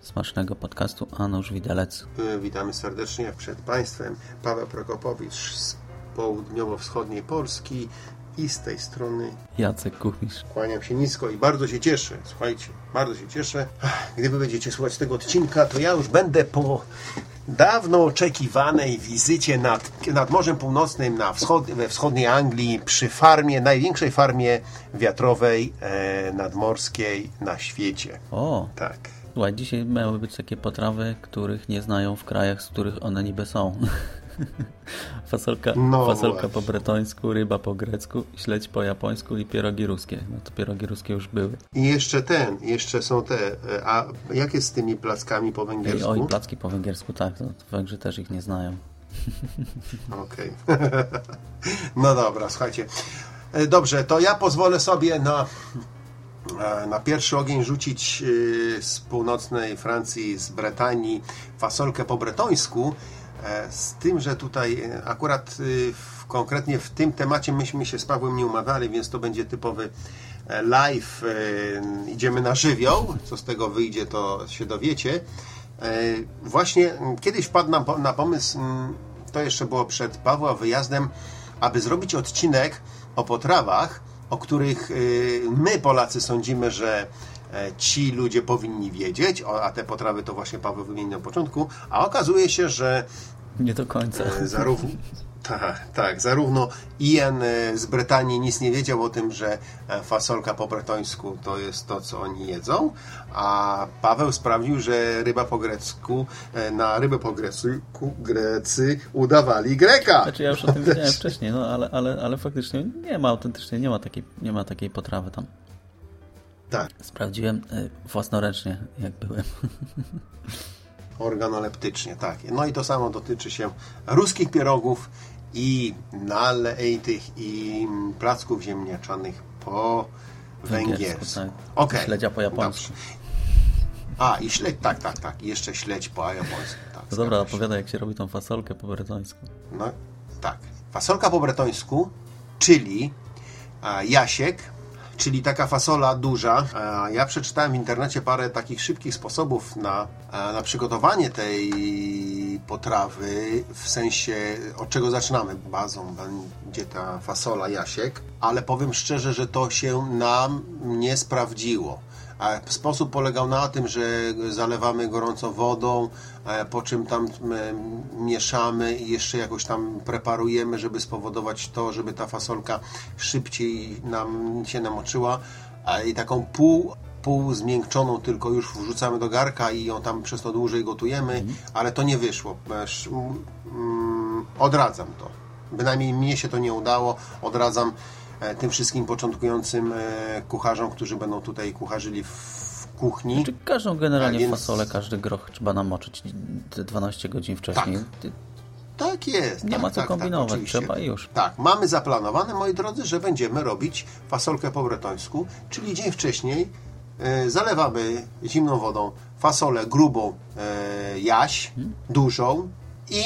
smacznego podcastu A nóż widelec. Witamy serdecznie przed Państwem. Paweł Prokopowicz z południowo-wschodniej Polski i z tej strony Jacek Kuchmistrz. kłaniam się nisko i bardzo się cieszę. Słuchajcie, bardzo się cieszę. Ach, Gdy Wy będziecie słuchać tego odcinka, to ja już będę po dawno oczekiwanej wizycie nad, nad Morzem Północnym na wschod, we wschodniej Anglii przy farmie, największej farmie wiatrowej e, nadmorskiej na świecie. O, Tak. Słuchaj, dzisiaj miały być takie potrawy, których nie znają w krajach, z których one niby są. fasolka No fasolka właśnie. po bretońsku, ryba po grecku, śledź po japońsku i pierogi ruskie. No to pierogi ruskie już były. I jeszcze ten, jeszcze są te. e, A jak jest z tymi plackami po węgiersku? oj, placki po węgiersku, tak, to Węgrzy też ich nie znają. Okej. no dobra, słuchajcie. E, Dobrze, to ja pozwolę sobie na, na pierwszy ogień rzucić e, z północnej Francji, z Bretanii, fasolkę po bretońsku. e, Z tym, że tutaj e, akurat e, w, konkretnie w tym temacie myśmy się z Pawłem nie umawiali, więc to będzie typowy e, live. e, Idziemy na żywioł. Co z tego wyjdzie, to się dowiecie. E, Właśnie kiedyś wpadł na, po- na pomysł, to jeszcze było przed Pawła wyjazdem, aby zrobić odcinek o potrawach, o których y, my Polacy sądzimy, że e, ci ludzie powinni wiedzieć, a te potrawy to właśnie Paweł wymienił na początku, a okazuje się, że Nie do końca. E, zarówno, tak, tak, zarówno Ian e, z Brytanii nic nie wiedział o tym, że e, fasolka po bretońsku to jest to, co oni jedzą, a Paweł sprawdził, że ryba po grecku, e, na rybę po grecku Grecy udawali Greka. Znaczy ja już o tym wiedziałem wcześniej, no ale, ale, ale faktycznie nie ma autentycznie, nie ma takiej, nie ma takiej potrawy tam. Tak, Sprawdziłem y, własnoręcznie, jak byłem. Organoleptycznie, tak. No i to samo dotyczy się ruskich pierogów i nalejtych i placków ziemniaczanych po węgiersku. tak. Okej. Śledzia po japońsku. A, i śledź, tak, tak, tak. I jeszcze śledź po japońsku. Tak, No dobra, opowiadaj jak się robi tą fasolkę po bretońsku. No, tak. Fasolka po bretońsku, czyli a, jasiek, czyli taka fasola duża. A, ja przeczytałem w internecie parę takich szybkich sposobów na, a, na przygotowanie tej potrawy, w sensie od czego zaczynamy. Bazą będzie ta fasola jasiek, ale powiem szczerze, że to się nam nie sprawdziło. A Sposób polegał na tym, że zalewamy gorącą wodą, e, po czym tam mieszamy i jeszcze jakoś tam preparujemy, żeby spowodować to, żeby ta fasolka szybciej nam się namoczyła. I taką pół, pół zmiękczoną tylko już wrzucamy do garka i ją tam przez to dłużej gotujemy, ale to nie wyszło. Sz- mm, Odradzam to. Bynajmniej mnie się to nie udało. Odradzam tym wszystkim początkującym e, kucharzom, którzy będą tutaj kucharzyli w kuchni. Czy każdą generalnie więc- fasolę, każdy groch trzeba namoczyć te 12 godzin wcześniej. Ty- Tak jest. Nie tak, ma co tak, kombinować, tak, trzeba i już. Tak, mamy zaplanowane, moi drodzy, że będziemy robić fasolkę po bretońsku, czyli dzień wcześniej e, zalewamy zimną wodą fasolę grubą e, jaś, dużą i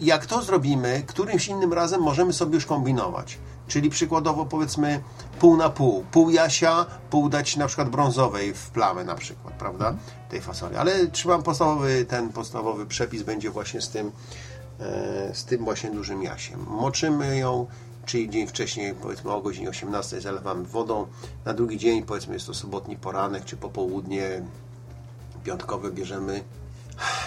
jak to zrobimy, którymś innym razem możemy sobie już kombinować. Czyli przykładowo powiedzmy pół na pół. Pół jasia, pół dać na przykład brązowej w plamę na przykład, prawda? Tej fasoli. Ale trzymam podstawowy, ten podstawowy przepis będzie właśnie z tym, e, z tym właśnie dużym jasiem. Moczymy ją, czyli dzień wcześniej, powiedzmy o godzinie 18 zalewamy wodą. Na drugi dzień, powiedzmy jest to sobotni poranek czy popołudnie, piątkowe bierzemy.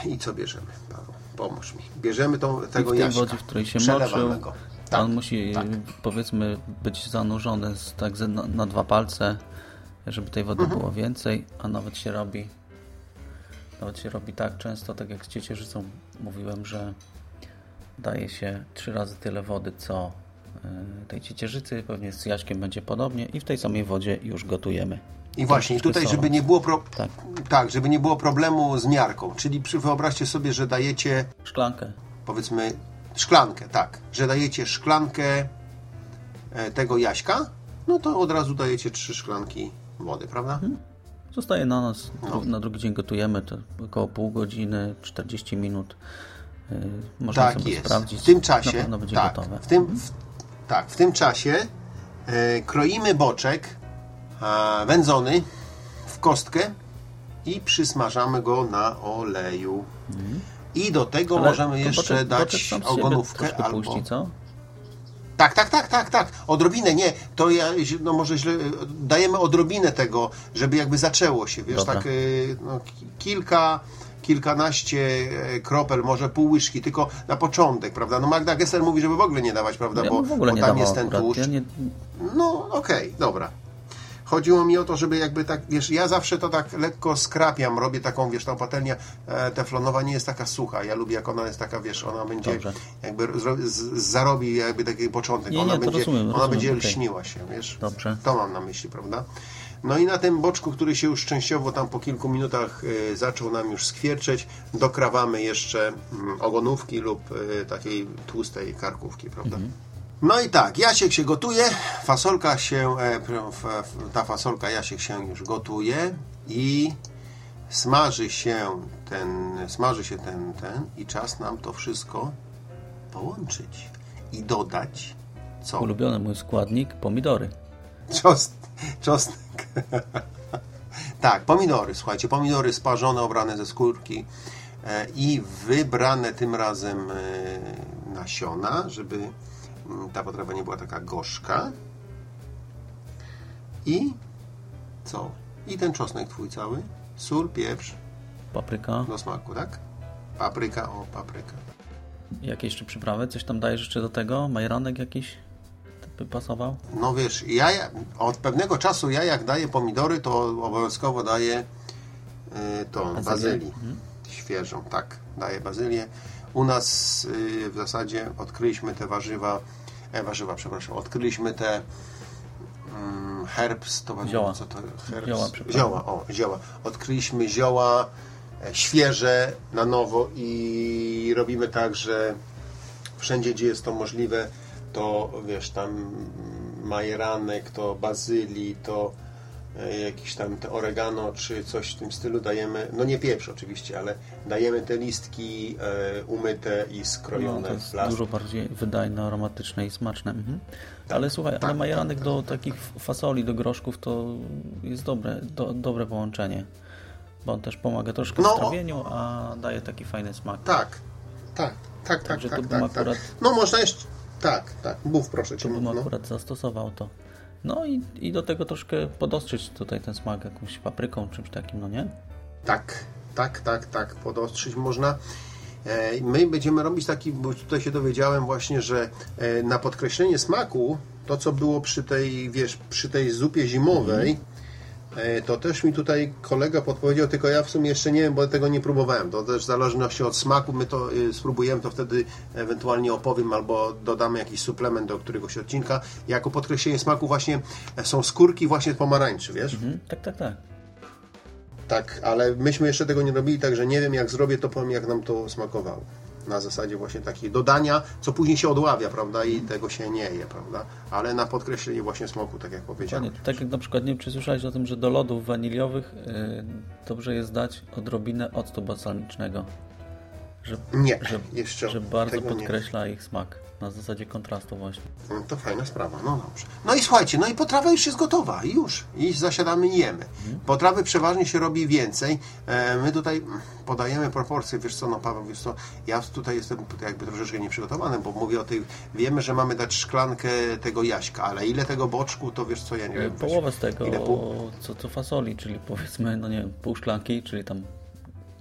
I co bierzemy? Paweł, pomóż mi. Bierzemy tą, I tego w tej jaśka. wodzie, w której się Przelewamy moczył, go. Tak, on musi tak. powiedzmy być zanurzony z, tak na, na dwa palce, żeby tej wody Mhm. było więcej, a nawet się robi nawet się robi tak często, tak jak z ciecierzycą mówiłem, że daje się trzy razy tyle wody, co y, tej ciecierzycy, pewnie z jaśkiem będzie podobnie i w tej samej wodzie już gotujemy. I właśnie, tutaj, żeby nie było pro... Tak. tak, żeby nie było problemu z miarką. Czyli przy, wyobraźcie sobie, że dajecie Szklankę. powiedzmy szklankę, tak, że dajecie szklankę e, tego jaśka, no to od razu dajecie trzy szklanki wody, prawda? Mhm. Zostaje na nas. No. Na drugi dzień gotujemy to około pół godziny, 40 minut. Yy, Można Tak sobie jest. sprawdzić. W tym czasie, tak, gotowe. w tym, w, tak, w tym czasie e, kroimy boczek e, wędzony w kostkę i przysmażamy go na oleju. I do tego. Ale możemy jeszcze dać siebie ogonówkę albo... puści, co? Tak, tak, tak, tak, tak. Odrobinę, nie. To ja, no może źle, dajemy odrobinę tego, żeby jakby zaczęło się, wiesz, Dobra. tak y, no, ki- kilka, kilkanaście e, kropel, może pół łyżki, tylko na początek, prawda? No Magda Gessler mówi, żeby w ogóle nie dawać, prawda? Ja bo, w ogóle bo nie tam jest ten tłuszcz. Ja nie, No, okej, dobra. Chodziło mi o to, żeby jakby tak, wiesz, ja zawsze to tak lekko skrapiam, robię taką, wiesz, ta patelnia e, teflonowa nie jest taka sucha. Ja lubię, jak ona jest taka, wiesz, ona będzie Dobrze. jakby zarobi jakby taki początek. Nie, ona nie, będzie, rozumiem, ona rozumiem, będzie okej. lśniła się, wiesz. Dobrze. To mam na myśli, prawda? No i na tym boczku, który się już częściowo tam po kilku minutach y, zaczął nam już skwierczeć, dokrawamy jeszcze mm, ogonówki lub y, takiej tłustej karkówki, prawda? No i tak, Jasiek się gotuje, fasolka się, e, ta fasolka Jasiek się już gotuje i smaży się ten, smaży się ten, ten i czas nam to wszystko połączyć i dodać co? ulubiony mój składnik, pomidory. Czosn, czosnek. tak, pomidory, słuchajcie, pomidory sparzone, obrane ze skórki e, i wybrane tym razem e, nasiona, żeby ta potrawa nie była taka gorzka. I co? I ten czosnek twój cały, sól, pieprz Papryka. do smaku, tak? Papryka, o, papryka. Jakieś jeszcze przyprawy? Coś tam dajesz jeszcze do tego? Majeranek jakiś? By pasował? No wiesz, ja, od pewnego czasu ja jak daję pomidory, to obowiązkowo daję y, tą bazylię świeżą, tak, daję bazylię. U nas y, w zasadzie odkryliśmy te warzywa, e, warzywa, przepraszam, odkryliśmy te mm, herbs, to będzie- Zioła. co to herbs? Zioła, zioła, o, zioła. Odkryliśmy zioła e, świeże na nowo i robimy tak, że wszędzie, gdzie jest to możliwe, to wiesz, tam majeranek, to bazylii, to e, jakiś tam te oregano, czy coś w tym stylu dajemy, no nie pieprz oczywiście, ale dajemy te listki e, umyte i No, skrojone to w dużo bardziej wydajne, aromatyczne i smaczne. Mhm. Ale słuchaj, ale tak, majeranek tak, do takich fasoli, do groszków to jest dobre, do, dobre połączenie. Bo on też pomaga troszkę No, w trawieniu, a daje taki fajny smak. Tak, tak, tak, tak, Także tak, tak, tak. akurat- No można jeszcze, tak, tak, mów proszę Cię. To bym no. akurat zastosował to. No i, i do tego troszkę podostrzyć tutaj ten smak jakąś papryką, czymś takim, no nie? Tak, tak, tak, tak, podostrzyć można. E, My będziemy robić taki, bo tutaj się dowiedziałem właśnie, że e, na podkreślenie smaku, to co było przy tej, wiesz, przy tej zupie zimowej, e, to też mi tutaj kolega podpowiedział, tylko ja w sumie jeszcze nie wiem, bo tego nie próbowałem. To też w zależności od smaku, my to y, spróbujemy, to wtedy ewentualnie opowiem albo dodamy jakiś suplement do któregoś odcinka. Jako podkreślenie smaku właśnie e, są skórki właśnie pomarańczy, wiesz? Mhm. Tak, tak, tak. Tak, ale myśmy jeszcze tego nie robili, także nie wiem jak zrobię, to powiem jak nam to smakowało. Na zasadzie właśnie takiej dodania, co później się odławia, prawda, i tego się nie je, prawda, ale na podkreślenie właśnie smaku, tak jak powiedziałem. Dokładnie. Tak jak na przykład, nie wiem czy słyszałeś o tym, że do lodów waniliowych yy, dobrze jest dać odrobinę octu balsamicznego. Że, Nie, że, jeszcze że bardzo tego nie. podkreśla ich smak. Na zasadzie kontrastu właśnie. No, To fajna sprawa, no dobrze. No i słuchajcie, no i potrawa już jest gotowa, już. I zasiadamy i jemy. Potrawy przeważnie się robi więcej. E, My tutaj podajemy proporcje, wiesz co, no Paweł, wiesz co, ja tutaj jestem jakby troszeczkę nieprzygotowany, bo mówię o tej, wiemy, że mamy dać szklankę tego jaśka, ale ile tego boczku, to wiesz co, ja nie wiem. weź. Połowę z tego, Ile pół? co, co fasoli, czyli powiedzmy, no nie wiem, pół szklanki, czyli tam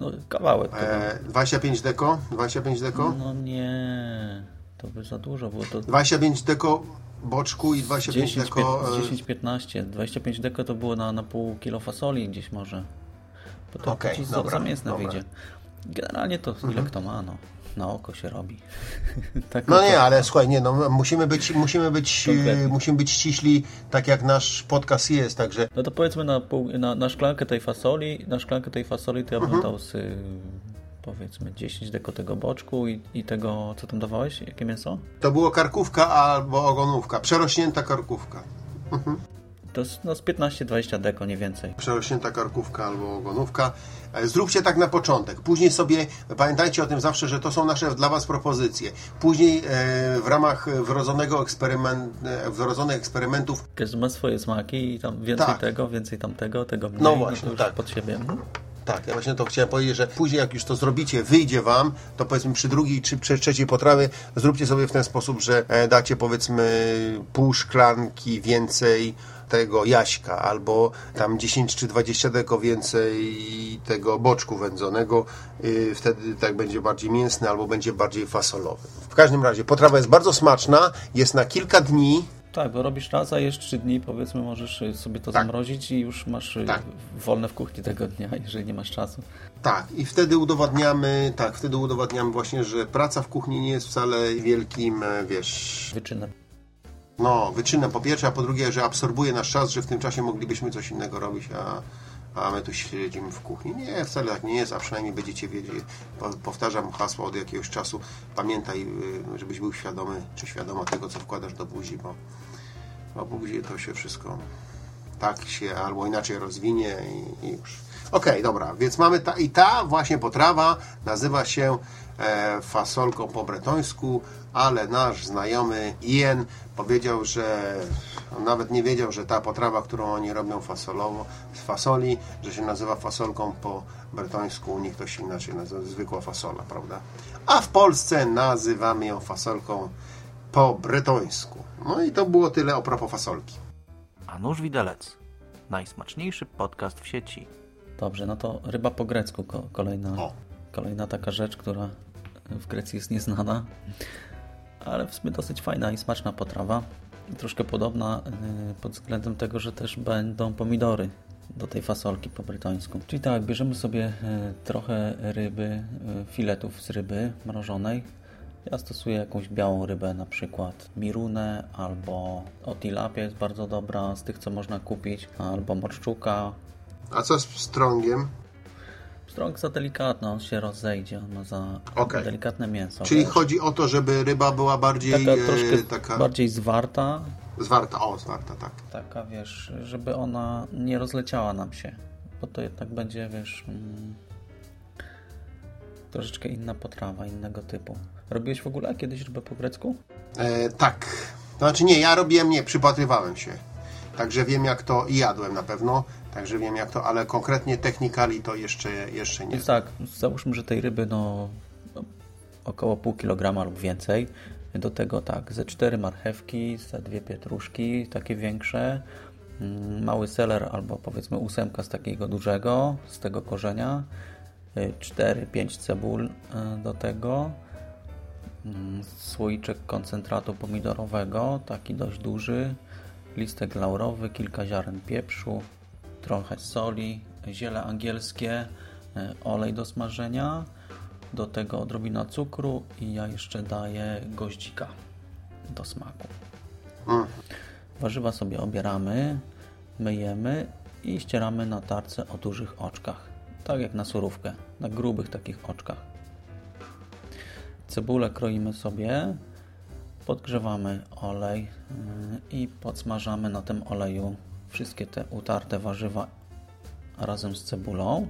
no, kawałek. E, 25 deko, 25 deko, No nie, to by za dużo było. To 25 deko boczku i 25 10, deko... e, 10-15, 25 deko to było na, na pół kilo fasoli gdzieś może. Bo to Okej, ci za, dobra, dobra. wyjdzie. Generalnie to ile kto ma, no. na oko się robi. tak No nie, ale słuchaj, nie, no musimy być, musimy być, Konkretnie. e, musimy być ściśli, tak jak nasz podcast jest, także No to powiedzmy na, pół, na, na szklankę tej fasoli, na szklankę tej fasoli to ja bym Mhm. dał z, y, powiedzmy 10 deko tego boczku i, i tego, co tam dawałeś? Jakie mięso? to było karkówka albo ogonówka, przerośnięta karkówka. To jest no, z 15-20 deko, nie więcej. Przerośnięta karkówka albo ogonówka. E, Zróbcie tak na początek. Później sobie, pamiętajcie o tym zawsze, że to są nasze dla Was propozycje. Później e, w ramach wrodzonego eksperyment, e, wrodzonych eksperymentów Każdy ma swoje smaki i tam więcej Tak. tego, więcej tamtego, tego mniej. No właśnie, to już tak. pod siebie. Tak, ja właśnie to chciałem powiedzieć, że później jak już to zrobicie, wyjdzie Wam, to powiedzmy przy drugiej czy przy trzeciej potrawie zróbcie sobie w ten sposób, że e, dacie powiedzmy pół szklanki więcej tego jaśka, albo tam 10 czy 20 deko więcej tego boczku wędzonego, yy, wtedy tak będzie bardziej mięsny, albo będzie bardziej fasolowy. W każdym razie potrawa jest bardzo smaczna, jest na kilka dni, Tak, bo robisz raz, a jeszcze 3 dni, powiedzmy, możesz sobie to Tak. zamrozić i już masz y, Tak. wolne w kuchni tego dnia, jeżeli nie masz czasu. Tak, i wtedy udowadniamy, tak, wtedy udowadniamy właśnie, że praca w kuchni nie jest wcale wielkim, e, wiesz, Wyczynem. no, wyczynem po pierwsze, a po drugie, że absorbuje nasz czas, że w tym czasie moglibyśmy coś innego robić, a, a my tu siedzimy w kuchni. Nie, wcale tak nie jest, a przynajmniej będziecie wiedzieli. Po- Powtarzam hasło od jakiegoś czasu. Pamiętaj, y, żebyś był świadomy, czy świadoma tego, co wkładasz do buzi, bo, bo buzi to się wszystko tak się albo inaczej rozwinie i, i już. Okej, dobra, więc mamy ta i ta właśnie potrawa nazywa się fasolką po bretońsku, ale nasz znajomy Ian powiedział, że on nawet nie wiedział, że ta potrawa, którą oni robią fasolowo, z fasoli, że się nazywa fasolką po bretońsku, u nich to się inaczej nazywa, zwykła fasola, prawda? A w Polsce nazywamy ją fasolką po bretońsku. No i to było tyle o propos fasolki. A nóż widelec. Najsmaczniejszy podcast w sieci. Dobrze, no to ryba po grecku, ko- kolejna, O. kolejna taka rzecz, która w Grecji jest nieznana, ale w sumie dosyć fajna i smaczna potrawa. Troszkę podobna y, pod względem tego, że też będą pomidory do tej fasolki po brytońsku. Czyli tak, bierzemy sobie y, trochę ryby, y, filetów z ryby mrożonej. Ja stosuję jakąś białą rybę, na przykład mirunę albo otilapia jest bardzo dobra z tych, co można kupić, albo morszczuka, A co z strągiem? Strąg za delikatny, on się rozejdzie, on za Okej. delikatne mięso. Czyli wiesz. chodzi o to, żeby ryba była bardziej taka e, troszkę taka bardziej zwarta, zwarta. O, zwarta, tak. taka wiesz, żeby ona nie rozleciała nam się, bo to jednak będzie, wiesz, mm, troszeczkę inna potrawa, innego typu. Robiłeś w ogóle kiedyś rybę po grecku? E, tak. To znaczy nie, ja robiłem, nie, przypatrywałem się. Także wiem jak to i jadłem na pewno, także wiem jak to, ale konkretnie technikali to jeszcze, jeszcze nie. Więc tak, załóżmy, że tej ryby no, no około pół kilograma lub więcej. Do tego tak, ze cztery marchewki, ze dwie pietruszki, takie większe, mm, mały seler albo powiedzmy ósemka z takiego dużego, z tego korzenia, 4-5 cebul y, do tego, mm, słoiczek koncentratu pomidorowego, taki dość duży, listek laurowy, kilka ziaren pieprzu, trochę soli, ziele angielskie, e, olej do smażenia, do tego odrobina cukru i ja jeszcze daję goździka do smaku. Warzywa sobie obieramy, myjemy i ścieramy na tarce o dużych oczkach, tak jak na surówkę, na grubych takich oczkach. Cebulę kroimy sobie, podgrzewamy olej yy, i podsmażamy na tym oleju wszystkie te utarte warzywa razem z cebulą.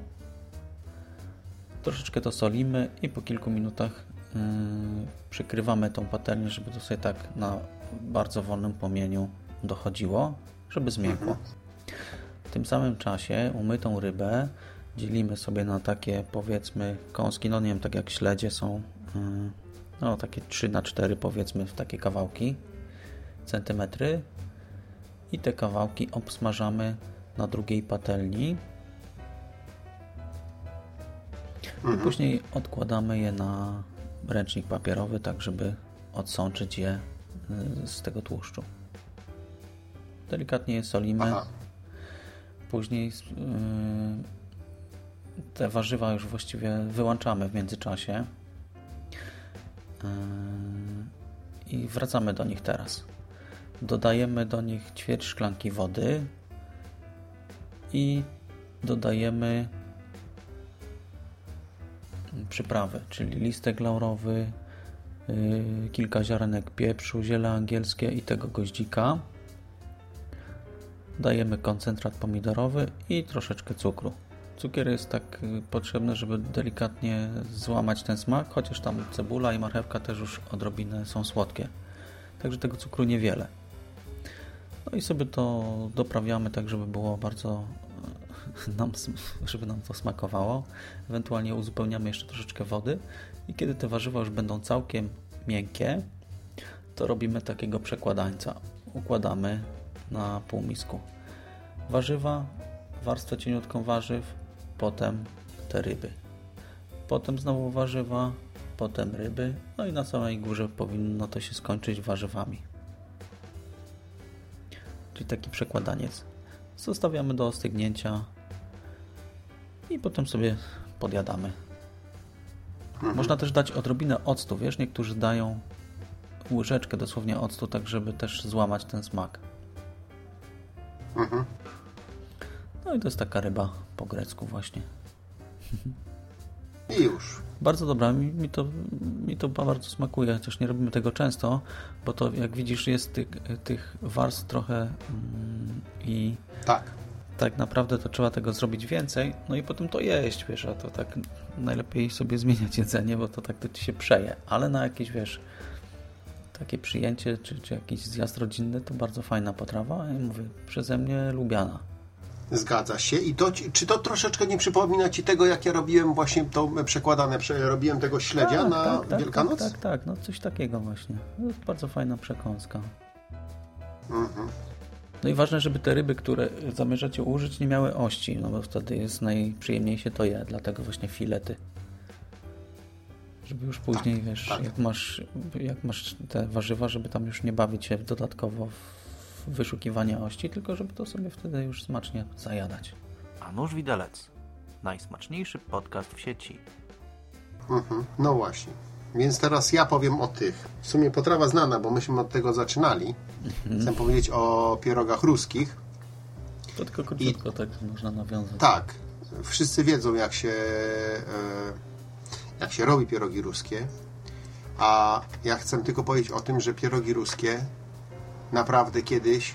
Troszeczkę to solimy i po kilku minutach yy, przykrywamy tą patelnię, żeby to sobie tak na bardzo wolnym płomieniu dochodziło, żeby zmiękło. W tym samym czasie umytą rybę dzielimy sobie na takie powiedzmy kąski, no nie wiem, tak jak śledzie są, yy, no takie 3 na 4 powiedzmy w takie kawałki, centymetry i te kawałki obsmażamy na drugiej patelni. I później odkładamy je na ręcznik papierowy, tak żeby odsączyć je y, z tego tłuszczu. Delikatnie je solimy. Aha. Później y, te warzywa już właściwie wyłączamy w międzyczasie. I wracamy do nich teraz. Dodajemy do nich ćwierć szklanki wody i dodajemy przyprawy, czyli listek laurowy, yy, kilka ziarenek pieprzu, ziele angielskie i tego goździka. Dajemy koncentrat pomidorowy i troszeczkę cukru. Cukier jest tak y, potrzebny, żeby delikatnie złamać ten smak, chociaż tam cebula i marchewka też już odrobinę są słodkie. Także tego cukru niewiele. No i sobie to doprawiamy tak, żeby było bardzo nam, żeby nam to smakowało. Ewentualnie uzupełniamy jeszcze troszeczkę wody i kiedy te warzywa już będą całkiem miękkie, to robimy takiego przekładańca. Układamy na półmisku. Warzywa, warstwę cieniutką warzyw, potem te ryby. Potem znowu warzywa, potem ryby, no i na samej górze powinno to się skończyć warzywami. Czyli taki przekładaniec. Zostawiamy do ostygnięcia i potem sobie podjadamy. Mhm. Można też dać odrobinę octu, wiesz, niektórzy dają łyżeczkę dosłownie octu, tak żeby też złamać ten smak. Mhm. No i to jest taka ryba po grecku właśnie. I już. Bardzo dobra, mi, mi, to, mi to bardzo smakuje, chociaż nie robimy tego często, bo to jak widzisz jest tych, tych warstw trochę mm, i tak. tak naprawdę to trzeba tego zrobić więcej, no i potem to jeść, wiesz, a to tak najlepiej sobie zmieniać jedzenie, bo to tak to ci się przeje, ale na jakieś, wiesz, takie przyjęcie, czy, czy jakiś zjazd rodzinny, to bardzo fajna potrawa i mówię, przeze mnie lubiana. Zgadza się. I to, czy to troszeczkę nie przypomina Ci tego, jak ja robiłem właśnie to przekładane, robiłem tego śledzia tak, na tak, tak, Wielkanoc? Tak, tak, tak, no coś takiego właśnie. Jest bardzo fajna przekąska. Mhm. No i ważne, żeby te ryby, które zamierzacie użyć, nie miały ości, no bo wtedy jest najprzyjemniej się to je, dlatego właśnie filety. Żeby już później, tak, wiesz, tak. Jak, masz, jak masz te warzywa, żeby tam już nie bawić się dodatkowo w wyszukiwania ości, tylko żeby to sobie wtedy już smacznie zajadać. A nóż widelec. Najsmaczniejszy podcast w sieci. Mhm, no właśnie. Więc teraz ja powiem o tych. W sumie potrawa znana, bo myśmy od tego zaczynali. Mhm. Chcę powiedzieć o pierogach ruskich. To tylko króciutko I... tak można nawiązać. Tak. Wszyscy wiedzą, jak się, e, jak się robi pierogi ruskie. A ja chcę tylko powiedzieć o tym, że pierogi ruskie naprawdę kiedyś,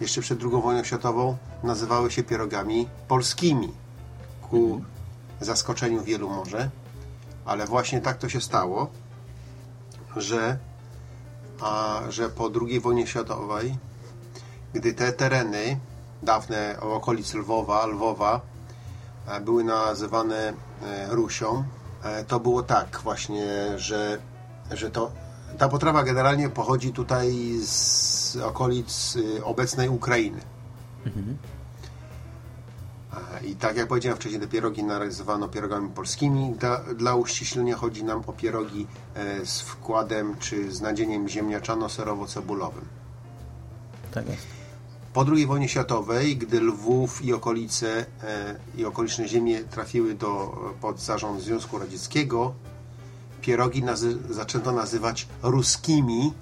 jeszcze przed II wojną światową, nazywały się pierogami polskimi. Ku zaskoczeniu wielu może, ale właśnie tak to się stało, że, a, że po II wojnie światowej, gdy te tereny dawne o okolic Lwowa, Lwowa e, były nazywane e, Rusią, e, to było tak właśnie, że, że to ta potrawa generalnie pochodzi tutaj z okolic y, obecnej Ukrainy. Mhm. I tak jak powiedziałem wcześniej, te pierogi nazywano pierogami polskimi. Dla, dla uściślenia chodzi nam o pierogi e, z wkładem czy z nadzieniem ziemniaczano-serowo-cebulowym. Tak jest. Po II wojnie światowej, gdy Lwów i okolice e, i okoliczne ziemie trafiły do, pod zarząd Związku Radzieckiego, pierogi nazy zaczęto nazywać ruskimi,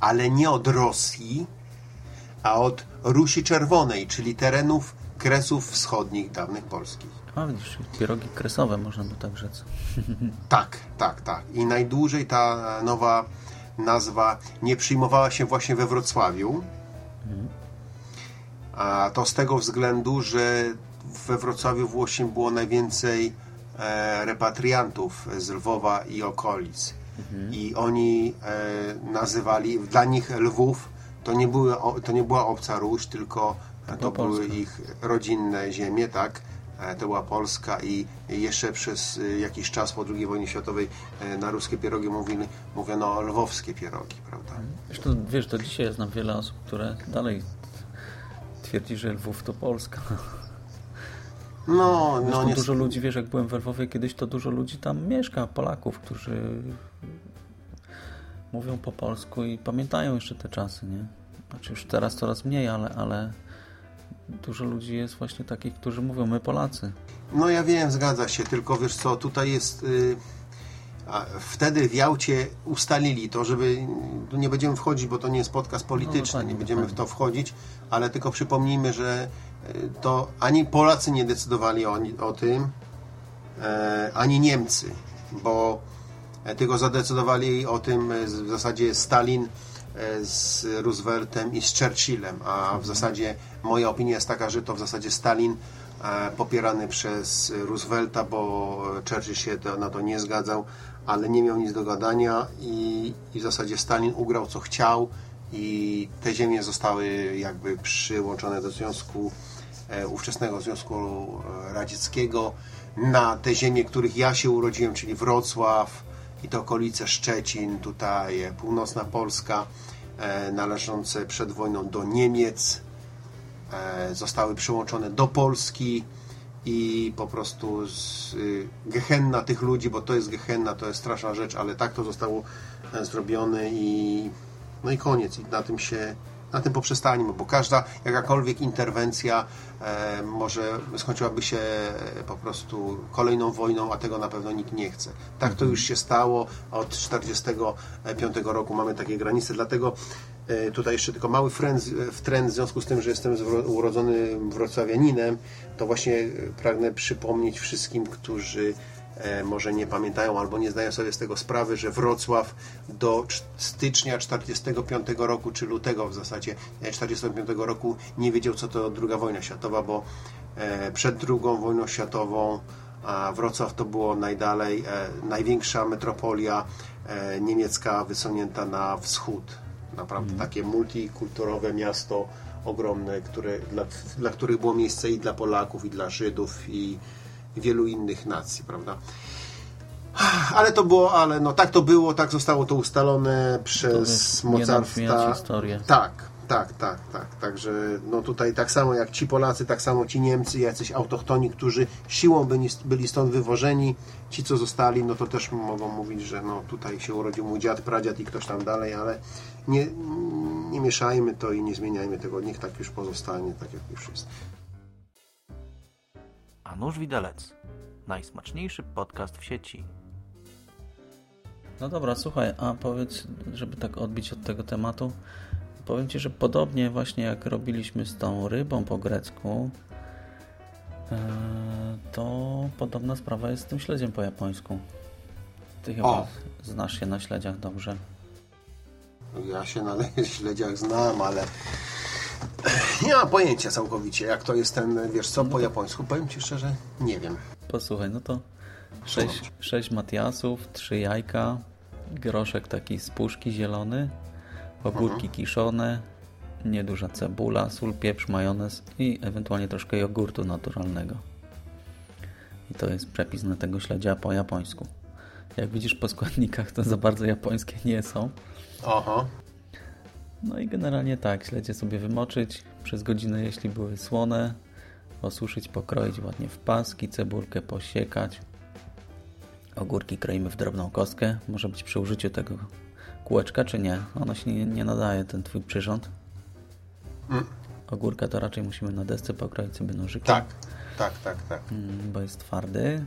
ale nie od Rosji, a od Rusi Czerwonej, czyli terenów Kresów Wschodnich dawnych polskich. A widzisz, pierogi kresowe można by tak rzec. tak, tak, tak. I najdłużej ta nowa nazwa nie przyjmowała się właśnie we Wrocławiu. Mhm. A to z tego względu, że we Wrocławiu właśnie było najwięcej repatriantów z Lwowa i okolic. Mhm. I oni e, nazywali, dla nich Lwów to nie, były, to nie była obca Ruś, tylko to były ich rodzinne ziemie, tak? E, to była Polska i jeszcze przez jakiś czas po II wojnie światowej na ruskie pierogi mówili, mówiono lwowskie pierogi, prawda? Zresztą, wiesz, do dzisiaj znam wiele osób, które dalej twierdzi, że Lwów to Polska. No, no nie... Dużo ludzi, wiesz, jak byłem w Lwowie kiedyś, to dużo ludzi tam mieszka, Polaków, którzy mówią po polsku i pamiętają jeszcze te czasy, nie? Znaczy już teraz coraz mniej, ale, ale dużo ludzi jest właśnie takich, którzy mówią my Polacy. No ja wiem, zgadza się, tylko wiesz co, tutaj jest... Yy A wtedy w Jałcie ustalili to, żeby nie będziemy wchodzić, bo to nie jest podcast polityczny, No, nie dokładnie, będziemy w to wchodzić, ale tylko przypomnijmy, że to ani Polacy nie decydowali o, o tym, e, ani Niemcy, bo e, tylko zadecydowali o tym e, w zasadzie Stalin e, z Rooseveltem i z Churchillem, a w zasadzie moja opinia jest taka, że to w zasadzie Stalin e, popierany przez Roosevelta, bo Churchill się to, na to nie zgadzał, ale nie miał nic do gadania i, i w zasadzie Stalin ugrał co chciał i te ziemie zostały jakby przyłączone do związku e, ówczesnego Związku e, Radzieckiego na te ziemie, których ja się urodziłem, czyli Wrocław i te okolice Szczecin, tutaj e, północna Polska, e, należące przed wojną do Niemiec, e, zostały przyłączone do Polski i po prostu z y, gehenna tych ludzi, bo to jest gehenna, to jest straszna rzecz, ale tak to zostało e, zrobione i no i koniec. I na tym się na tym poprzestańmy, bo każda jakakolwiek interwencja e, może skończyłaby się e, po prostu kolejną wojną, a tego na pewno nikt nie chce. Tak to już się stało. Od 1945 roku mamy takie granice, dlatego e, tutaj jeszcze tylko mały frend, w trend w związku z tym, że jestem urodzonym wrocławianinem, to właśnie pragnę przypomnieć wszystkim, którzy może nie pamiętają albo nie zdają sobie z tego sprawy, że Wrocław do cz- stycznia 45 roku, czy lutego w zasadzie e, 45 roku nie wiedział, co to druga wojna światowa, bo e, przed drugą wojną światową Wrocław to było najdalej, e, największa metropolia e, niemiecka wysunięta na wschód. Naprawdę takie multikulturowe miasto ogromne, które, dla, dla których było miejsce i dla Polaków, i dla Żydów, i wielu innych nacji, prawda? Ale to było, ale no tak to było, tak zostało to ustalone przez nabrzmiać historię. Tak, tak, tak, tak. Także no tutaj tak samo jak ci Polacy, tak samo ci Niemcy, jacyś autochtoni, którzy siłą byli, byli stąd wywożeni, ci co zostali, no to też mogą mówić, że no tutaj się urodził mój dziad, pradziad i ktoś tam dalej, ale nie, nie mieszajmy to i nie zmieniajmy tego, niech tak już pozostanie, tak jak już jest. A nóż widelec. Najsmaczniejszy podcast w sieci. No dobra, słuchaj, a powiedz, żeby tak odbić od tego tematu, powiem Ci, że podobnie właśnie jak robiliśmy z tą rybą po grecku, e, to podobna sprawa jest z tym śledziem po japońsku. Ty chyba O. znasz się na śledziach dobrze. Ja się na śledziach znam, ale nie mam pojęcia całkowicie, jak to jest ten, wiesz co, po japońsku. Powiem Ci szczerze, nie wiem. Posłuchaj, no to 6, sześć matiasów, 3 jajka, groszek taki z puszki zielony, ogórki kiszone, nieduża cebula, sól, pieprz, majonez i ewentualnie troszkę jogurtu naturalnego. I to jest przepis na tego śledzia po japońsku. Jak widzisz po składnikach to za bardzo japońskie nie są. Aha. No i generalnie tak, śledzie sobie wymoczyć przez godzinę, jeśli były słone, osuszyć, pokroić ładnie w paski, cebulkę posiekać. Ogórki kroimy w drobną kostkę. Może być przy użyciu tego kółeczka, czy nie? Ono się nie, nie nadaje, ten twój przyrząd. Ogórka to raczej musimy na desce pokroić sobie nożykiem, Tak, tak, tak, tak. mm, bo jest twardy.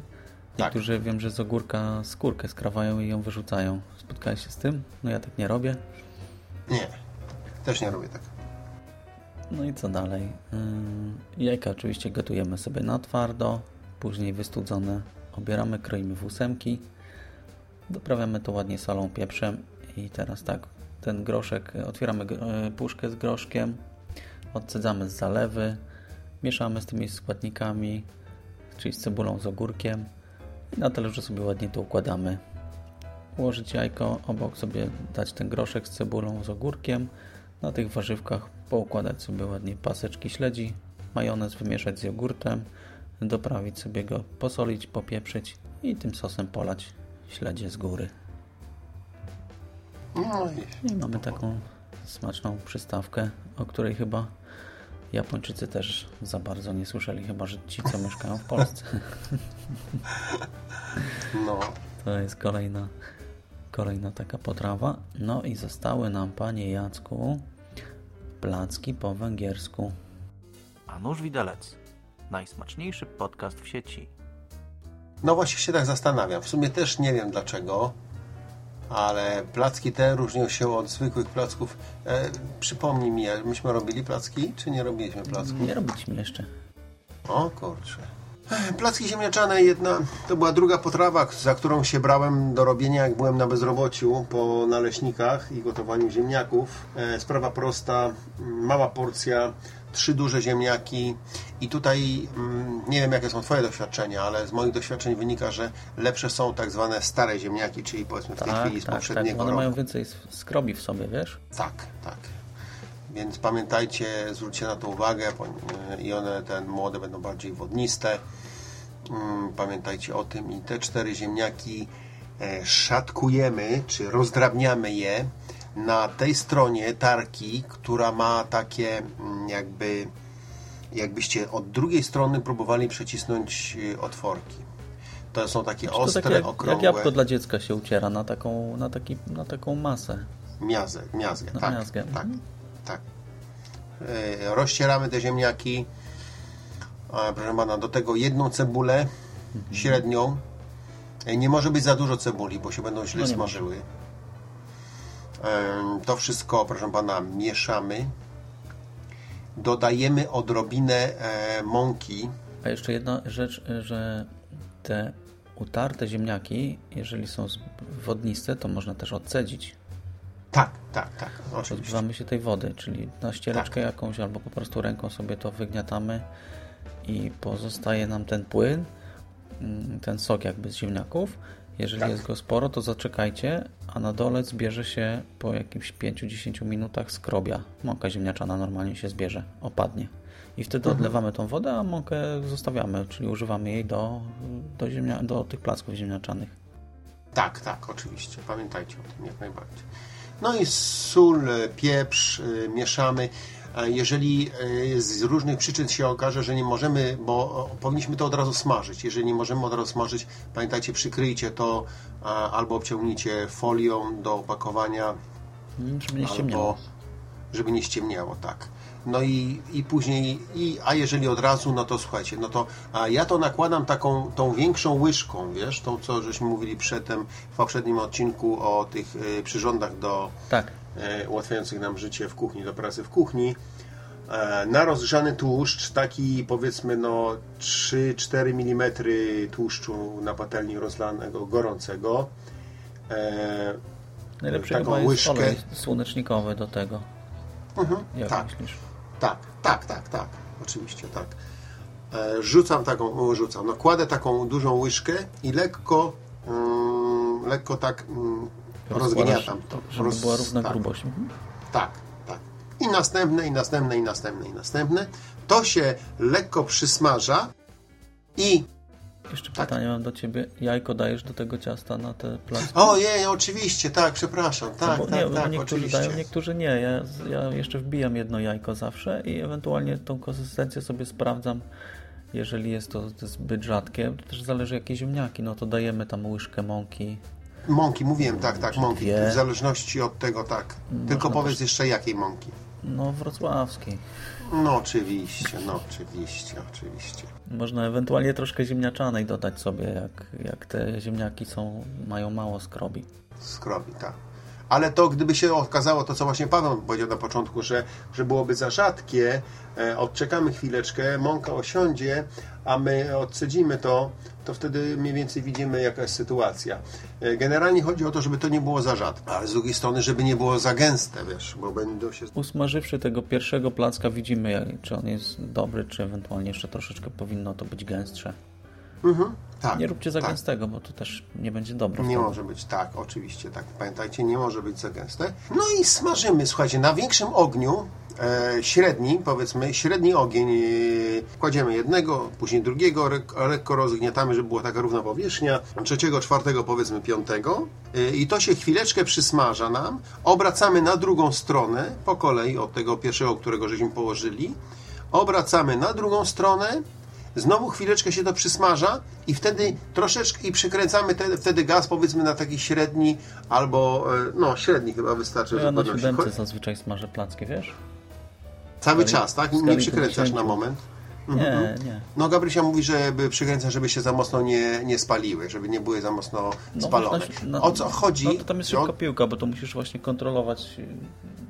Tak. Niektórzy wiem, że z ogórka skórkę skrawają i ją wyrzucają. Spotkałeś się z tym? No ja tak nie robię. Nie, też nie robię tak. No i co dalej? Jajka oczywiście gotujemy sobie na twardo, później wystudzone obieramy, kroimy w ósemki, doprawiamy to ładnie solą, pieprzem i teraz tak, ten groszek, otwieramy e, puszkę z groszkiem, odcedzamy z zalewy, mieszamy z tymi składnikami, czyli z cebulą, z ogórkiem i na talerzu sobie ładnie to układamy. Ułożyć jajko, obok sobie dać ten groszek z cebulą, z ogórkiem, na tych warzywkach poukładać sobie ładnie paseczki śledzi, majonez wymieszać z jogurtem, doprawić sobie go, posolić, popieprzyć i tym sosem polać śledzie z góry. No i I mamy taką smaczną przystawkę, o której chyba Japończycy też za bardzo nie słyszeli, chyba że ci, co mieszkają w Polsce. no, To jest kolejna, kolejna taka potrawa. No i zostały nam, panie Jacku, placki po węgiersku. A nóż widelec. Najsmaczniejszy podcast w sieci. No właśnie się tak zastanawiam. W sumie też nie wiem dlaczego, ale placki te różnią się od zwykłych placków. E, przypomnij mi, myśmy robili placki, czy nie robiliśmy placków? Nie robiliśmy jeszcze. O kurczę. Placki ziemniaczane jedna, to była druga potrawa, za którą się brałem do robienia, jak byłem na bezrobociu po naleśnikach i gotowaniu ziemniaków. Sprawa prosta, m, mała porcja, trzy duże ziemniaki i tutaj mm, nie wiem jakie są Twoje doświadczenia, ale z moich doświadczeń wynika, że lepsze są tak zwane stare ziemniaki, czyli powiedzmy w tej Tak, chwili z tak, tak. poprzedniego One roku. mają więcej skrobi w sobie, wiesz? Tak, tak. Więc pamiętajcie, zwróćcie na to uwagę e, i one, te młode, będą bardziej wodniste. Mm, Pamiętajcie o tym i te cztery ziemniaki e, szatkujemy, czy rozdrabniamy je na tej stronie tarki, która ma takie mm, jakby jakbyście od drugiej strony próbowali przecisnąć e, otworki. To są takie To ostre, takie jak, jak okrągłe jabłko dla dziecka się uciera na taką, na taki, na taką masę. miazę, miazgę, Na tak, miazgę. tak, Mhm. Tak. E, rozcieramy te ziemniaki. Proszę pana, do tego jedną cebulę Mhm. średnią. E, nie może być za dużo cebuli, bo się będą źle No smażyły. E, to wszystko, proszę pana, mieszamy. Dodajemy odrobinę e, mąki. A jeszcze jedna rzecz, że te utarte ziemniaki, jeżeli są wodniste, to można też odcedzić. Tak, tak, tak, oczywiście. Pozbywamy się tej wody, czyli na ściereczkę Tak. jakąś albo po prostu ręką sobie to wygniatamy i pozostaje nam ten płyn, mm, ten sok jakby z ziemniaków. Jeżeli Tak. jest go sporo, to zaczekajcie, a na dole zbierze się po jakimś 5-10 minutach skrobia. Mąka ziemniaczana normalnie się zbierze, opadnie. I wtedy Mhm. odlewamy tą wodę, a mąkę zostawiamy, czyli używamy jej do, do, ziemnia, do tych placków ziemniaczanych. Tak, tak, oczywiście. Pamiętajcie o tym jak najbardziej. No i sól, e, pieprz e, mieszamy. Jeżeli e, z różnych przyczyn się okaże, że nie możemy, bo powinniśmy to od razu smażyć. Jeżeli nie możemy od razu smażyć, pamiętajcie, przykryjcie to albo obciągnijcie folią do opakowania, Mm, Żeby nie ściemniało. albo żeby nie ściemniało, tak. No i, i później, i, a jeżeli od razu, no to słuchajcie, no to a ja to nakładam taką, tą większą łyżką, wiesz, tą co żeśmy mówili przedtem w poprzednim odcinku o tych y, przyrządach do Tak, e, ułatwiających nam życie w kuchni, do pracy w kuchni. E, na rozgrzany tłuszcz, taki powiedzmy no 3-4 mm tłuszczu na patelni rozlanego, gorącego. E, najlepszy taką chyba łyżkę. olej słonecznikowy do tego. mhm, Jak tak. myślisz? Tak, tak, tak, tak. Oczywiście, tak. E, Rzucam taką, rzucam, no kładę taką dużą łyżkę i lekko, mm, lekko tak mm, rozgniatam to. Żeby Roz- była równa tak, grubość. Mhm. Tak, tak. I następne, i następne, i następne, i następne. To się lekko przysmaża i Jeszcze Tak. pytanie mam do Ciebie. Jajko dajesz do tego ciasta na te placki? Ojej, oczywiście, tak, przepraszam, tak, bo, tak, nie, tak, niektórzy oczywiście. dają, niektórzy nie. Ja, ja jeszcze wbijam jedno jajko zawsze i ewentualnie tą konsystencję sobie sprawdzam. Jeżeli jest to zbyt rzadkie, to też zależy jakie ziemniaki, no to dajemy tam łyżkę mąki. Mąki, mówiłem, tak, tak, mąki. W zależności od tego, tak. Tylko Można powiedz też- jeszcze jakiej mąki. No wrocławskiej. No oczywiście, no oczywiście, oczywiście. Można ewentualnie troszkę ziemniaczanej dodać sobie, jak, jak te ziemniaki są, mają mało skrobi. skrobi, tak. Ale to gdyby się okazało to, co właśnie Paweł powiedział na początku, że, że byłoby za rzadkie, e, odczekamy chwileczkę, mąka osiądzie, a my odcedzimy to, to wtedy mniej więcej widzimy, jaka jest sytuacja. E, generalnie chodzi o to, żeby to nie było za rzadkie, ale z drugiej strony, żeby nie było za gęste, wiesz, bo będą się... Usmażywszy tego pierwszego placka, widzimy, czy on jest dobry, czy ewentualnie jeszcze troszeczkę powinno to być gęstsze. Mhm, tak, Nie róbcie za tak. gęstego, bo to też nie będzie dobre. Nie może być, tak, oczywiście, tak. Pamiętajcie, nie może być za gęste. No i smażymy, słuchajcie, na większym ogniu, e, średni, powiedzmy, średni ogień, e, kładziemy jednego, później drugiego, lekko rozgniatamy, żeby była taka równa powierzchnia, trzeciego, czwartego, powiedzmy piątego e, i to się chwileczkę przysmaża nam, obracamy na drugą stronę, po kolei od tego pierwszego, którego żeśmy położyli, obracamy na drugą stronę, Znowu chwileczkę się to przysmaża i wtedy troszeczkę i przykręcamy te, wtedy gaz powiedzmy na taki średni albo e, no średni chyba wystarczy. Ja na siódemce zazwyczaj smażę placki, wiesz? Cały skali- czas, tak? Nie przykręcasz 50. na moment. Nie, nie. No Gabrysia mówi, żeby przykręca, żeby się za mocno nie, nie spaliły, żeby nie były za mocno spalone. można się- no- o co chodzi? No to tam jest szybka piłka, bo to musisz właśnie kontrolować,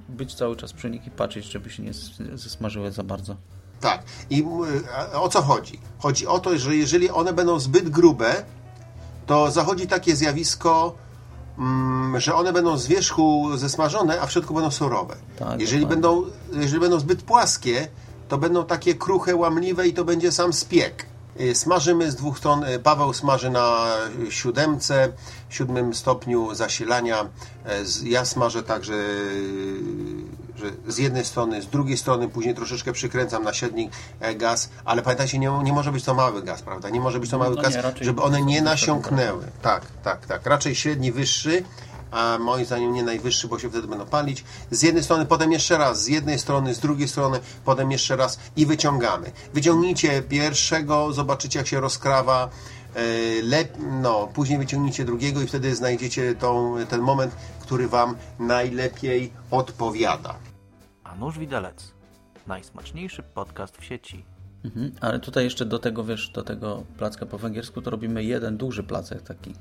być cały czas przy nich i patrzeć, żeby się nie zesmażyły za bardzo. Tak. I a o co chodzi? Chodzi o to, że jeżeli one będą zbyt grube, to zachodzi takie zjawisko, mm, że one będą z wierzchu zesmażone, a w środku będą surowe. Tak, jeżeli, dokładnie. będą, jeżeli będą zbyt płaskie, to będą takie kruche, łamliwe i to będzie sam spiek. Y, Smażymy z dwóch stron. Y, Paweł smaży na siódemce, siódmym stopniu zasilania. E, Ja smażę tak, że, z jednej strony, z drugiej strony, później troszeczkę przykręcam na średni e, gaz, ale pamiętajcie, nie, nie może być to mały gaz, prawda? Nie może być to mały No gaz, nie, żeby one nie nasiąknęły. Tak, tak, tak. Raczej średni, wyższy, a moim zdaniem nie najwyższy, bo się wtedy będą palić. Z jednej strony, potem jeszcze raz, z jednej strony, z drugiej strony, potem jeszcze raz i wyciągamy. Wyciągnijcie pierwszego, zobaczycie jak się rozkrawa. e, Lep, no, później wyciągnijcie drugiego i wtedy znajdziecie tą, ten moment, który Wam najlepiej odpowiada. Nóż widelec. Najsmaczniejszy podcast w sieci. Mhm. Ale tutaj jeszcze do tego, wiesz, do tego placka po węgiersku to robimy jeden duży placek taki.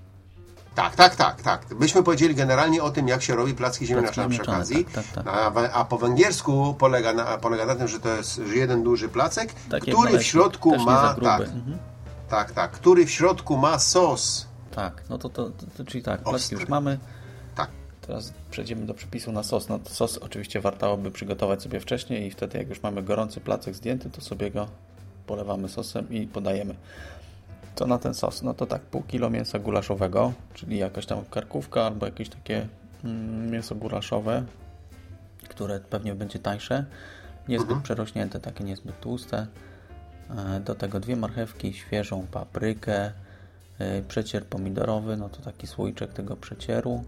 Tak, tak, tak, tak. Myśmy powiedzieli generalnie o tym, jak się robi placki ziemniaczane przy okazji. tak, tak, tak. A, po węgiersku polega na, polega na tym, że to jest jeden duży placek, który w środku ma. Tak, Mhm. tak, tak. Który w środku ma sos. Tak, no to, to, to, to czyli tak, placki Ostry. już mamy. Teraz przejdziemy do przepisu na sos. No sos oczywiście wartałoby przygotować sobie wcześniej i wtedy jak już mamy gorący placek zdjęty, to sobie go polewamy sosem i podajemy. Co na ten sos? No to tak, pół kilo mięsa gulaszowego, czyli jakaś tam karkówka albo jakieś takie mm, mięso gulaszowe, które pewnie będzie tańsze. Niezbyt przerośnięte, takie niezbyt tłuste. E, Do tego dwie marchewki, świeżą paprykę, e, przecier pomidorowy, no to taki słoiczek tego przecieru,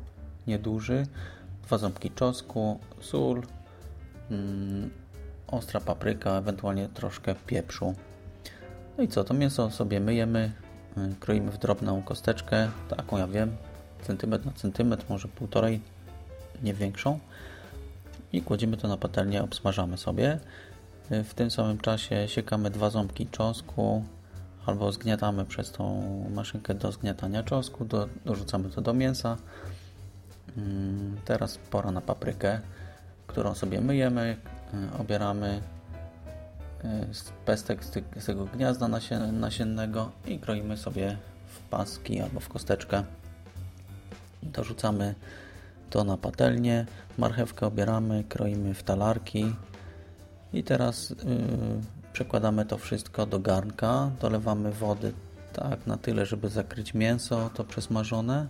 nieduży, dwa ząbki czosnku, sól, mm, ostra papryka, ewentualnie troszkę pieprzu. No i co, to mięso sobie myjemy, y, kroimy w drobną kosteczkę, taką ja wiem, centymetr na centymetr, może półtorej, nie większą. I kładziemy to na patelnię, obsmażamy sobie. Y, W tym samym czasie siekamy dwa ząbki czosnku, albo zgniatamy przez tą maszynkę do zgniatania czosnku, do, dorzucamy to do mięsa. Mm, Teraz pora na paprykę, którą sobie myjemy, y, obieramy y, z pestek z, tego gniazda nasien- nasiennego i kroimy sobie w paski albo w kosteczkę. Dorzucamy to na patelnię, marchewkę obieramy, kroimy w talarki i teraz y, przekładamy to wszystko do garnka, dolewamy wody tak na tyle, żeby zakryć mięso to przesmażone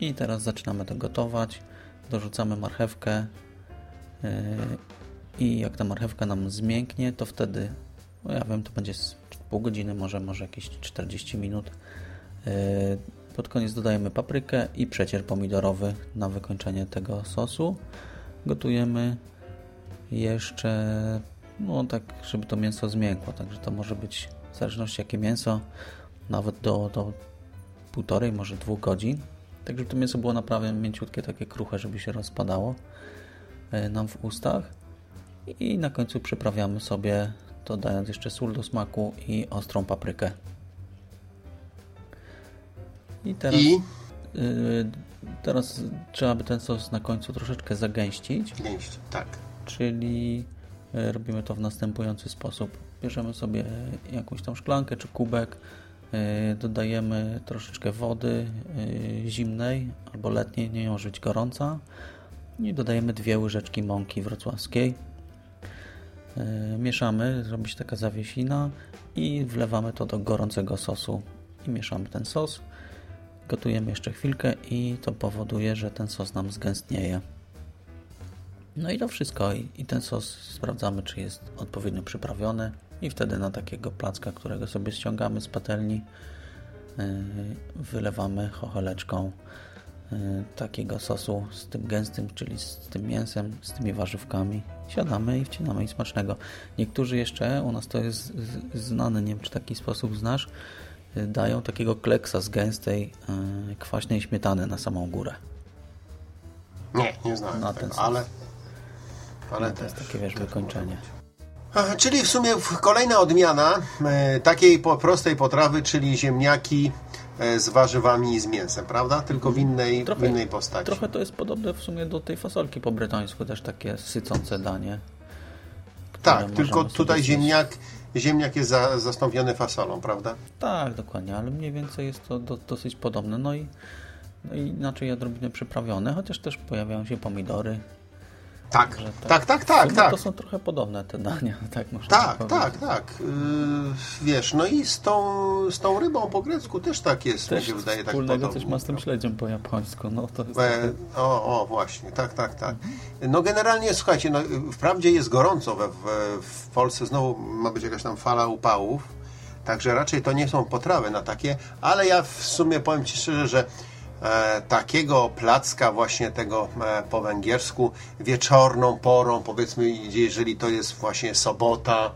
i teraz zaczynamy to gotować, dorzucamy marchewkę yy, i jak ta marchewka nam zmięknie, to wtedy, no ja wiem, to będzie pół godziny, może, może jakieś 40 minut. Yy, Pod koniec dodajemy paprykę i przecier pomidorowy na wykończenie tego sosu. Gotujemy jeszcze, no tak, żeby to mięso zmiękło, także to może być w zależności jakie mięso, nawet do, do półtorej, może dwóch godzin. Tak, żeby to mięso było naprawdę mięciutkie, takie kruche, żeby się rozpadało e, nam w ustach. I na końcu przyprawiamy sobie, dodając jeszcze sól do smaku i ostrą paprykę. I teraz, I y, teraz trzeba by ten sos na końcu troszeczkę zagęścić. pięść. Tak. Czyli e, robimy to w następujący sposób. Bierzemy sobie jakąś tam szklankę czy kubek, dodajemy troszeczkę wody e, zimnej albo letniej, nie może gorąca i dodajemy dwie łyżeczki mąki wrocławskiej. E, Mieszamy, robi się taka zawiesina i wlewamy to do gorącego sosu i mieszamy ten sos. Gotujemy jeszcze chwilkę i to powoduje, że ten sos nam zgęstnieje. No i to wszystko. I, I ten sos sprawdzamy, czy jest odpowiednio przyprawiony. I wtedy na takiego placka, którego sobie ściągamy z patelni, yy, wylewamy chocheleczką yy, takiego sosu z tym gęstym, czyli z tym mięsem, z tymi warzywkami. Siadamy i wcinamy i smacznego. Niektórzy jeszcze, u nas to jest z- znany, nie wiem czy taki sposób znasz, yy, dają takiego kleksa z gęstej, kwaśnej śmietany na samą górę. Nie, nie znałem Na tego, ale... Ale No to jest takie, wiesz, wykończenie. czyli w sumie kolejna odmiana e, takiej prostej potrawy, czyli ziemniaki e, z warzywami i z mięsem, prawda? Tylko w innej, w innej postaci. Trochę to jest podobne w sumie do tej fasolki po bretońsku, też takie sycące danie. tak, tylko tutaj zjeść. ziemniak, ziemniak jest za, zastąpiony fasolą, prawda? Tak, dokładnie, ale mniej więcej jest to do, dosyć podobne. No i, no i inaczej odrobinę przyprawione, chociaż też pojawiają się pomidory. Tak, Że tak, tak, tak, tak. To są trochę podobne te dania, tak można Tak, powiedzieć. tak, tak. Yy, wiesz, no i z tą, z tą rybą po grecku też tak jest, mi Też się wydaje, tak podobnie. coś ma z tym śledziem po japońsku. No to jest E, takie... o, o, właśnie, tak, tak, tak. No generalnie, słuchajcie, no, wprawdzie jest gorąco we, w, w Polsce, znowu ma być jakaś tam fala upałów, także raczej to nie są potrawy na takie, ale ja w sumie powiem Ci szczerze, że takiego placka właśnie tego e, po węgiersku wieczorną porą, powiedzmy, jeżeli to jest właśnie sobota,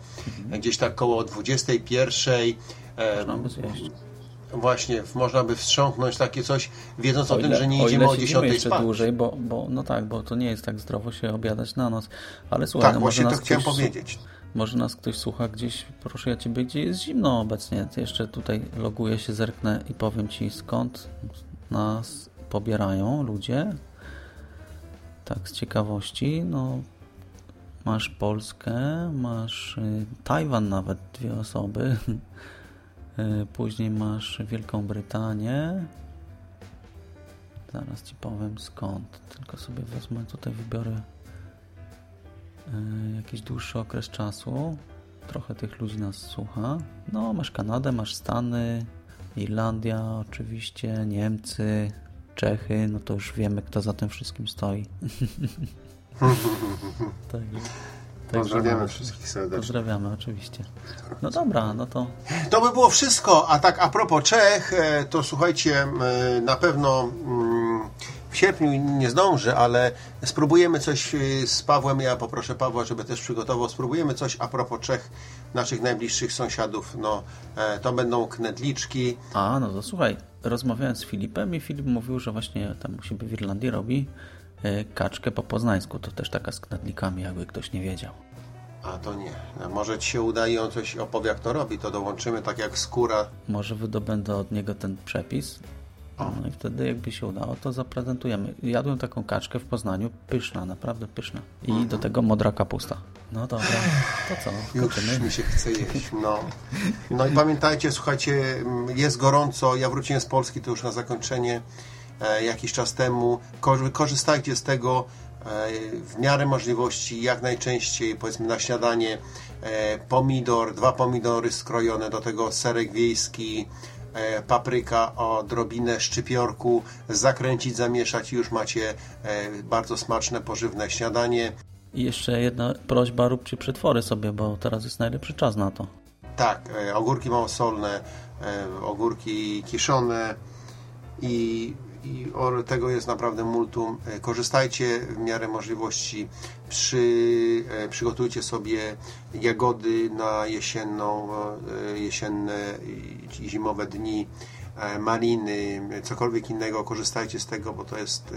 gdzieś tak koło 21, e, Można by zjeść. Właśnie, można by wstrząknąć takie coś, wiedząc o, tym, ile- że nie o idziemy o siedzimy 10 jeszcze spać. dłużej, bo, bo no tak, bo to nie jest tak zdrowo się obiadać na noc. Ale słuchaj, Tak, no właśnie to chciałem ktoś, powiedzieć. Może nas ktoś słucha gdzieś, proszę ja Ciebie, gdzie jest zimno obecnie. Jeszcze tutaj loguję się, zerknę i powiem Ci skąd nas pobierają ludzie. Tak, z ciekawości, no masz Polskę, masz y, Tajwan nawet, dwie osoby. Y, Później masz Wielką Brytanię. Zaraz Ci powiem skąd. Tylko sobie wezmę, tutaj wybiorę y, jakiś dłuższy okres czasu. Trochę tych ludzi nas słucha. No, masz Kanadę, masz Stany, Irlandia oczywiście, Niemcy, Czechy. No to już wiemy, kto za tym wszystkim stoi. tak. Pozdrawiamy no, wszystkich serdecznie. Pozdrawiamy, oczywiście. No dobra, no to To by było wszystko, a tak a propos Czech, e, to słuchajcie, e, na pewno mm, w sierpniu nie zdążę, ale spróbujemy coś e, z Pawłem, ja poproszę Pawła, żeby też przygotował, spróbujemy coś a propos Czech, naszych najbliższych sąsiadów, no e, to będą knedliczki, A, no to słuchaj, rozmawiałem z Filipem i Filip mówił, że właśnie tam u siebie w Irlandii robi e, kaczkę po poznańsku. To też taka z knedlikami, jakby ktoś nie wiedział. a to nie, No, może Ci się uda i on coś opowie jak to robi, to dołączymy tak jak skóra, Może wydobędę od niego ten przepis. No i wtedy jakby się udało, to zaprezentujemy. Jadłem taką kaczkę w Poznaniu, pyszna, naprawdę pyszna. I do tego modra kapusta. No dobra, to co, Już kończymy? mi się chce jeść. No. no i pamiętajcie, słuchajcie, jest gorąco. Ja wróciłem z Polski to już na zakończenie e, jakiś czas temu. Ko- Korzystajcie z tego e, w miarę możliwości, jak najczęściej, powiedzmy na śniadanie. E, pomidor, dwa pomidory skrojone, do tego serek wiejski, papryka, odrobinę szczypiorku, zakręcić, zamieszać i już macie e, bardzo smaczne, pożywne śniadanie. I jeszcze jedna prośba, róbcie przetwory sobie, bo teraz jest najlepszy czas na to. Tak, e, ogórki małosolne, e, ogórki kiszone i, i tego jest naprawdę multum. E, Korzystajcie w miarę możliwości. Przy, e, przygotujcie sobie jagody na jesienną, e, jesienne i zimowe dni, maliny, cokolwiek innego. Korzystajcie z tego, bo to jest...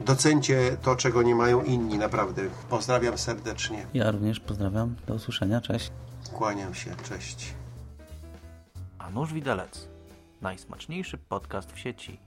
Docencie to, czego nie mają inni, naprawdę. Pozdrawiam serdecznie. Ja również pozdrawiam. Do usłyszenia. Cześć. Kłaniam się. Cześć. A nóż widelec. Najsmaczniejszy podcast w sieci.